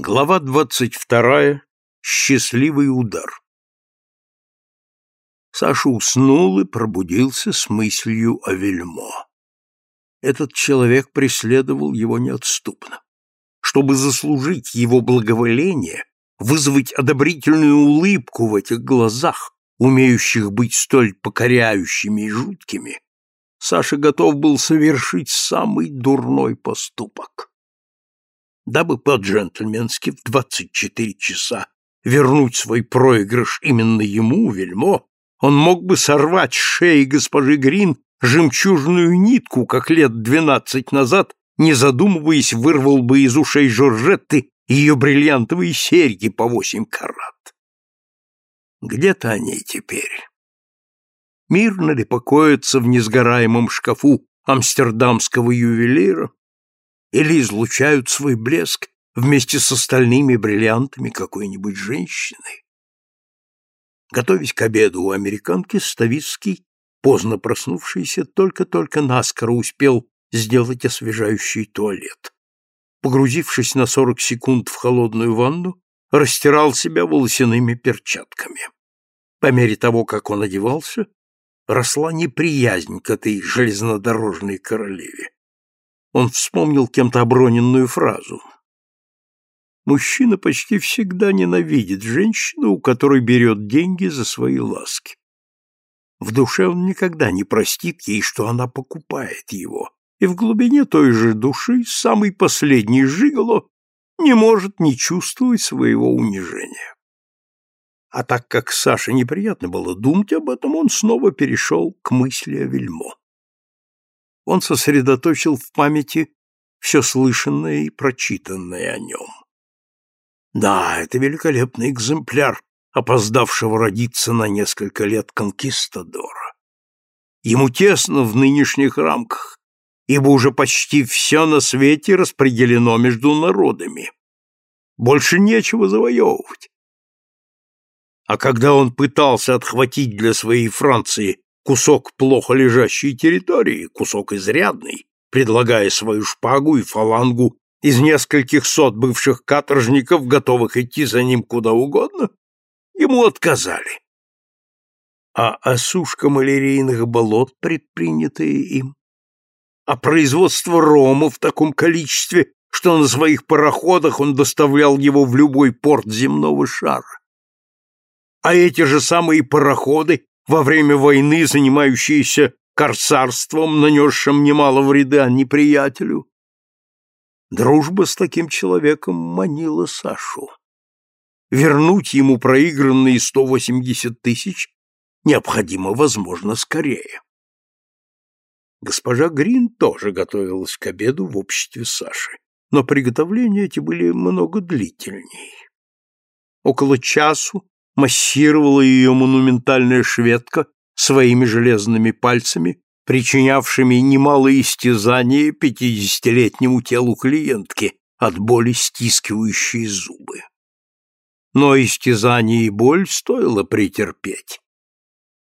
Глава двадцать вторая. Счастливый удар. Саша уснул и пробудился с мыслью о Вельмо. Этот человек преследовал его неотступно. Чтобы заслужить его благоволение, вызвать одобрительную улыбку в этих глазах, умеющих быть столь покоряющими и жуткими, Саша готов был совершить самый дурной поступок дабы по-джентльменски в 24 часа вернуть свой проигрыш именно ему, Вельмо, он мог бы сорвать с шеи госпожи Грин жемчужную нитку, как лет двенадцать назад, не задумываясь, вырвал бы из ушей Жоржетты ее бриллиантовые серьги по восемь карат. Где-то они теперь. Мирно ли покоятся в несгораемом шкафу амстердамского ювелира, или излучают свой блеск вместе с остальными бриллиантами какой-нибудь женщины. Готовясь к обеду у американки, Ставицкий, поздно проснувшийся, только-только наскоро успел сделать освежающий туалет. Погрузившись на сорок секунд в холодную ванну, растирал себя волосяными перчатками. По мере того, как он одевался, росла неприязнь к этой железнодорожной королеве он вспомнил кем-то оброненную фразу. Мужчина почти всегда ненавидит женщину, у которой берет деньги за свои ласки. В душе он никогда не простит ей, что она покупает его, и в глубине той же души самый последний жиголо не может не чувствовать своего унижения. А так как Саше неприятно было думать об этом, он снова перешел к мысли о вельмо он сосредоточил в памяти все слышанное и прочитанное о нем. Да, это великолепный экземпляр, опоздавшего родиться на несколько лет конкистадора. Ему тесно в нынешних рамках, ибо уже почти все на свете распределено между народами. Больше нечего завоевывать. А когда он пытался отхватить для своей Франции кусок плохо лежащей территории, кусок изрядный, предлагая свою шпагу и фалангу из нескольких сот бывших каторжников, готовых идти за ним куда угодно, ему отказали. А осушка малярийных болот, предпринятая им, а производство рома в таком количестве, что на своих пароходах он доставлял его в любой порт земного шара. А эти же самые пароходы во время войны занимающиеся корсарством, нанесшим немало вреда неприятелю. Дружба с таким человеком манила Сашу. Вернуть ему проигранные 180 тысяч необходимо, возможно, скорее. Госпожа Грин тоже готовилась к обеду в обществе Саши, но приготовления эти были много длительней. Около часу массировала ее монументальная шведка своими железными пальцами, причинявшими немало истязания пятидесятилетнему телу клиентки от боли стискивающей зубы. Но истязание и боль стоило претерпеть.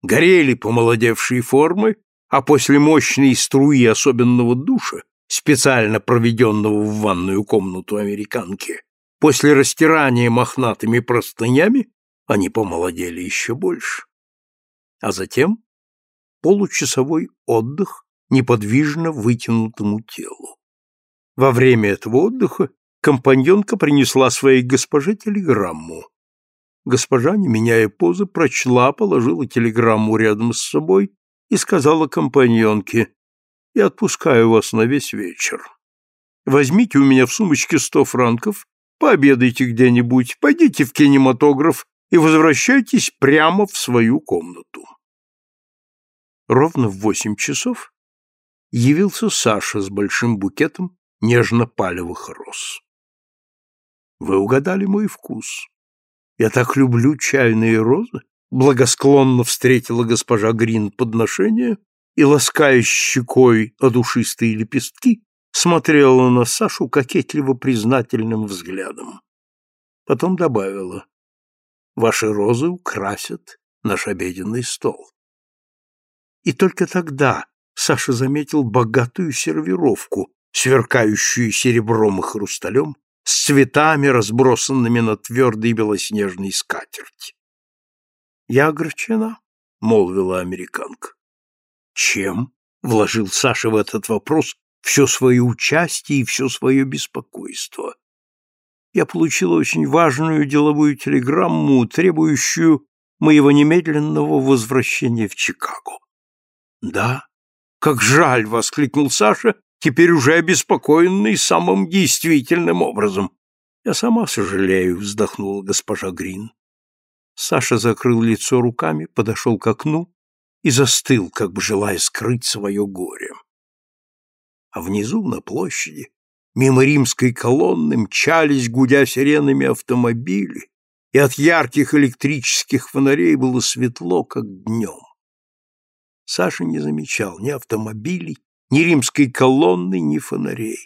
Горели помолодевшие формы, а после мощной струи особенного душа, специально проведенного в ванную комнату американки, после растирания мохнатыми простынями, они помолодели еще больше. А затем получасовой отдых неподвижно вытянутому телу. Во время этого отдыха компаньонка принесла своей госпоже телеграмму. Госпожа, не меняя позы, прочла, положила телеграмму рядом с собой и сказала компаньонке, «Я отпускаю вас на весь вечер. Возьмите у меня в сумочке сто франков, пообедайте где-нибудь, пойдите в кинематограф и возвращайтесь прямо в свою комнату. Ровно в восемь часов явился Саша с большим букетом нежно-палевых роз. Вы угадали мой вкус. Я так люблю чайные розы, благосклонно встретила госпожа Грин подношение и, лаская щекой о душистые лепестки, смотрела на Сашу кокетливо признательным взглядом. Потом добавила, Ваши розы украсят наш обеденный стол. И только тогда Саша заметил богатую сервировку, сверкающую серебром и хрусталем, с цветами, разбросанными на твердой белоснежной скатерти. «Я огорчена», — молвила американка. «Чем?» — вложил Саша в этот вопрос все свое участие и все свое беспокойство. «Я получила очень важную деловую телеграмму, требующую моего немедленного возвращения в Чикаго». «Да? Как жаль!» — воскликнул Саша, теперь уже обеспокоенный самым действительным образом. «Я сама сожалею», — вздохнула госпожа Грин. Саша закрыл лицо руками, подошел к окну и застыл, как бы желая скрыть свое горе. А внизу, на площади, мимо римской колонны мчались, гудя сиренами автомобили, и от ярких электрических фонарей было светло, как днем. Саша не замечал ни автомобилей, ни римской колонны, ни фонарей.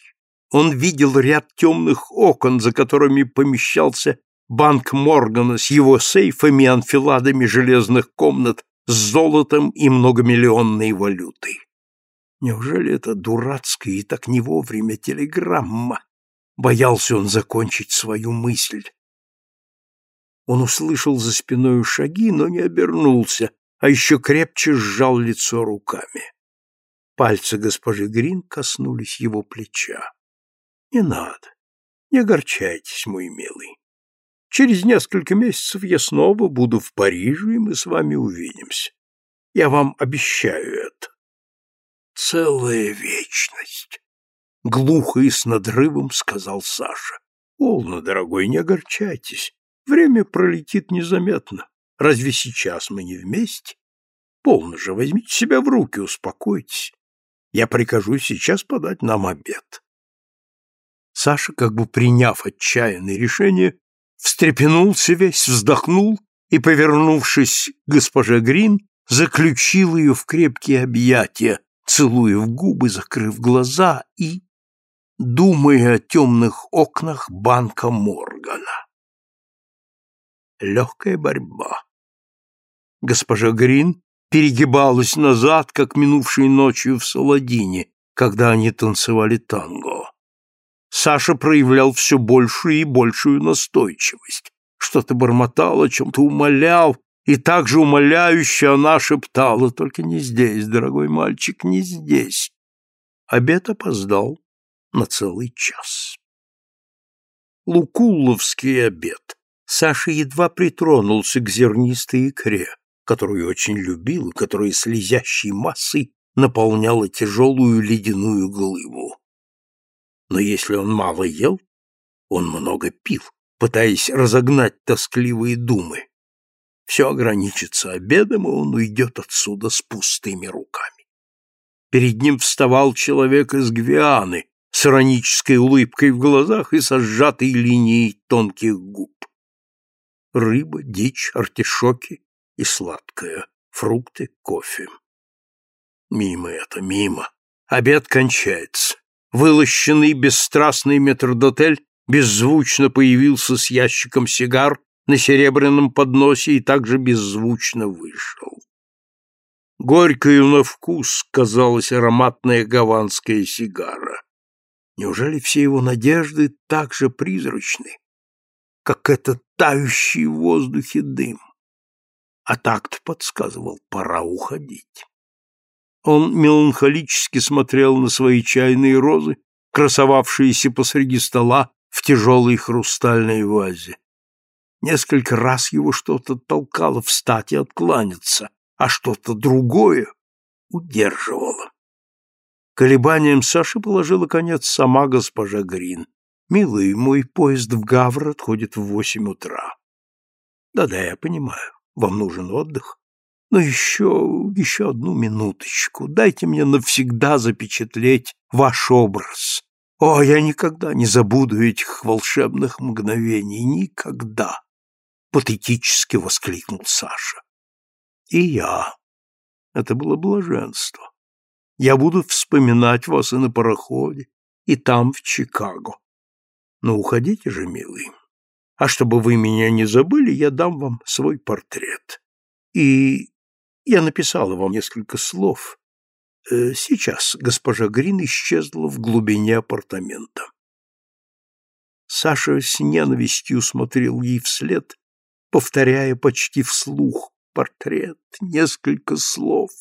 Он видел ряд темных окон, за которыми помещался банк Моргана с его сейфами и анфиладами железных комнат с золотом и многомиллионной валютой. Неужели это дурацкая и так не вовремя телеграмма? Боялся он закончить свою мысль. Он услышал за спиной шаги, но не обернулся, а еще крепче сжал лицо руками. Пальцы госпожи Грин коснулись его плеча. — Не надо, не огорчайтесь, мой милый. Через несколько месяцев я снова буду в Париже, и мы с вами увидимся. Я вам обещаю это. Целая вечность. Глухо и с надрывом сказал Саша. Полно, дорогой, не огорчайтесь. Время пролетит незаметно. Разве сейчас мы не вместе? Полно же, возьмите себя в руки, успокойтесь. Я прикажу сейчас подать нам обед. Саша, как бы приняв отчаянное решение, встрепенулся весь, вздохнул и, повернувшись к госпоже Грин, заключил ее в крепкие объятия, целуя в губы, закрыв глаза и думая о темных окнах банка Моргана. Легкая борьба. Госпожа Грин перегибалась назад, как минувшей ночью в Саладине, когда они танцевали танго. Саша проявлял все большую и большую настойчивость. Что-то бормотал, о чем-то умолял, и так же умоляюще она шептала, «Только не здесь, дорогой мальчик, не здесь». Обед опоздал на целый час. Лукуловский обед. Саша едва притронулся к зернистой икре, которую очень любил и которая слезящей массой наполняла тяжелую ледяную глыбу. Но если он мало ел, он много пил, пытаясь разогнать тоскливые думы. Все ограничится обедом, и он уйдет отсюда с пустыми руками. Перед ним вставал человек из Гвианы с иронической улыбкой в глазах и со сжатой линией тонких губ. Рыба, дичь, артишоки и сладкое, фрукты, кофе. Мимо это, мимо. Обед кончается. Вылощенный бесстрастный метрдотель беззвучно появился с ящиком сигар на серебряном подносе и также беззвучно вышел. Горькою на вкус казалась ароматная гаванская сигара. Неужели все его надежды так же призрачны, как этот тающий в воздухе дым? А такт подсказывал, пора уходить. Он меланхолически смотрел на свои чайные розы, красовавшиеся посреди стола в тяжелой хрустальной вазе. Несколько раз его что-то толкало встать и откланяться, а что-то другое удерживало. Колебанием Саши положила конец сама госпожа Грин. «Милый, мой поезд в Гавр отходит в восемь утра». «Да-да, я понимаю, вам нужен отдых. Но еще, еще одну минуточку. Дайте мне навсегда запечатлеть ваш образ. О, я никогда не забуду этих волшебных мгновений. Никогда!» Патетически воскликнул Саша. «И я. Это было блаженство. Я буду вспоминать вас и на пароходе, и там, в Чикаго. Но уходите же, милый. А чтобы вы меня не забыли, я дам вам свой портрет. И я написала вам несколько слов. Э, сейчас госпожа Грин исчезла в глубине апартамента. Саша с ненавистью смотрел ей вслед, повторяя почти вслух портрет, несколько слов,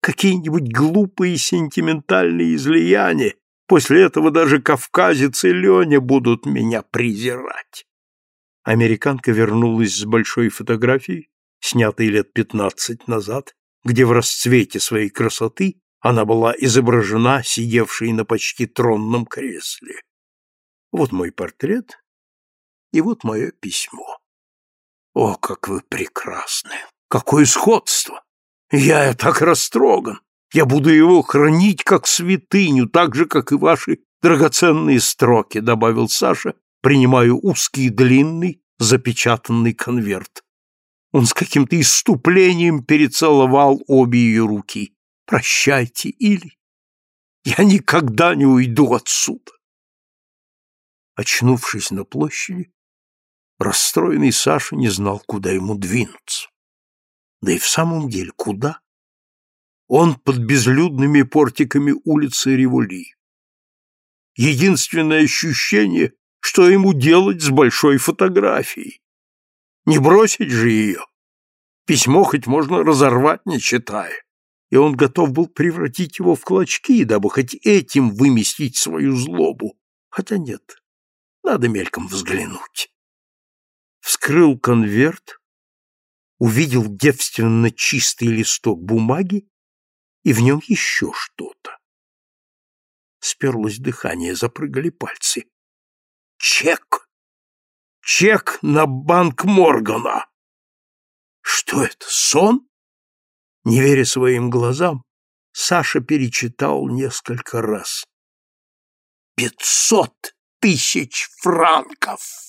какие-нибудь глупые сентиментальные излияния. После этого даже кавказец и Леня будут меня презирать. Американка вернулась с большой фотографией, снятой лет пятнадцать назад, где в расцвете своей красоты она была изображена сидевшей на почти тронном кресле. Вот мой портрет и вот мое письмо. О, как вы прекрасны! Какое сходство! Я так растроган! Я буду его хранить как святыню, так же, как и ваши драгоценные строки, добавил Саша, принимая узкий длинный запечатанный конверт. Он с каким-то иступлением перецеловал обе ее руки. «Прощайте, Или. Я никогда не уйду отсюда». Очнувшись на площади, расстроенный Саша не знал, куда ему двинуться. Да и в самом деле, куда? Он под безлюдными портиками улицы Револи. Единственное ощущение, что ему делать с большой фотографией. Не бросить же ее. Письмо хоть можно разорвать, не читая. И он готов был превратить его в клочки, дабы хоть этим выместить свою злобу. Хотя нет, надо мельком взглянуть. Вскрыл конверт, увидел девственно чистый листок бумаги и в нем еще что-то. Сперлось дыхание, запрыгали пальцы. Чек! Чек на банк Моргана! Что это, сон? Не веря своим глазам, Саша перечитал несколько раз. Пятьсот тысяч франков!